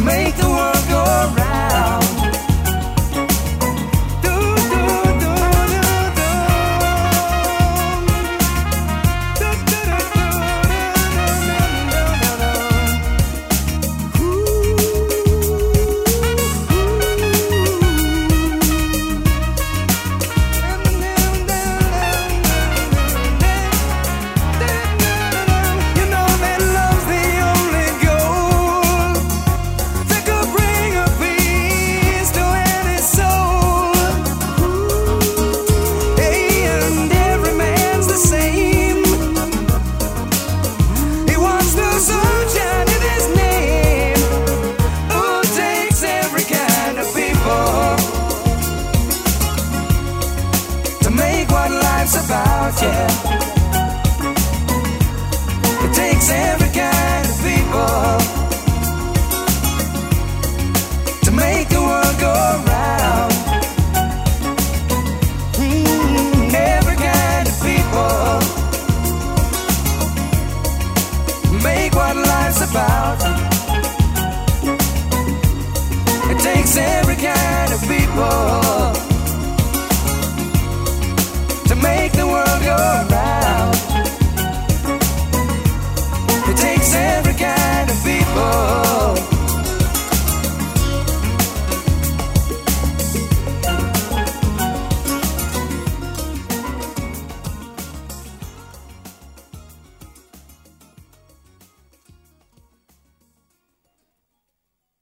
to make the It takes every kind of people to make the world mm-hmm. every kind of people make what life's about. It takes every kind of people.